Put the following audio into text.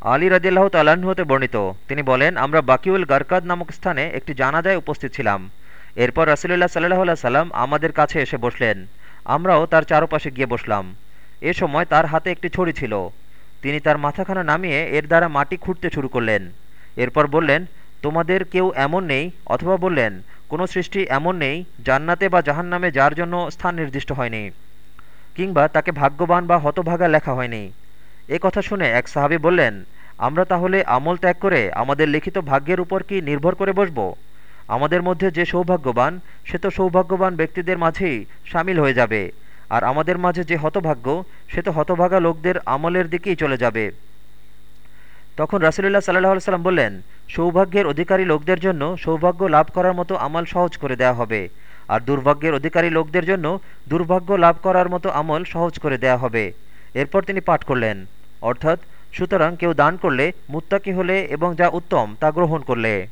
আলী রাজিয়াল্লাহ তাল্লাহ্ন হতে বর্ণিত। তিনি বলেন, আমরা বাকিউল গারকাদ নামক স্থানে একটি জানাজায় উপস্থিত ছিলাম। এরপর রাসুলুল্লাহ সাল্লাহ সাল্লাম আমাদের কাছে এসে বসলেন। আমরাও তার চারপাশে গিয়ে বসলাম। এ সময় তার হাতে একটি ছড়ি ছিল। তিনি তার মাথাখানা নামিয়ে এর দ্বারা মাটি খুঁড়তে শুরু করলেন। এরপর বললেন, তোমাদের কেউ এমন নেই? অথবা বললেন, কোনো সৃষ্টি এমন নেই জান্নাতে বা জাহান্নামে যার জন্য স্থান নির্দিষ্ট হয়নি কিংবা তাকে ভাগ্যবান বা হতভাগা লেখা হয়নি। এ কথা শুনে এক সাহাবি বললেন, আমরা তাহলে আমল ত্যাগ করে আমাদের লিখিত ভাগ্যের উপর কি নির্ভর করে বসব? আমাদের মধ্যে যে সৌভাগ্যবান, সে তো সৌভাগ্যবান ব্যক্তিদের মাঝেই সামিল হয়ে যাবে। আর আমাদের মাঝে যে হতভাগ্য, সে তো হতভাগা লোকদের আমলের দিকেই চলে যাবে। তখন রাসুলুল্লাহ সাল্লাহ সাল্লাম বললেন, সৌভাগ্যের অধিকারী লোকদের জন্য সৌভাগ্য লাভ করার মতো আমল সহজ করে দেয়া হবে। আর দুর্ভাগ্যের অধিকারী লোকদের জন্য দুর্ভাগ্য লাভ করার মতো আমল সহজ করে দেয়া হবে। এরপর তিনি পাঠ করলেন অর্থাৎ সুতরাং কেউ দান করলে মুত্তাকি হলে এবং যা উত্তম তা গ্রহণ করলে।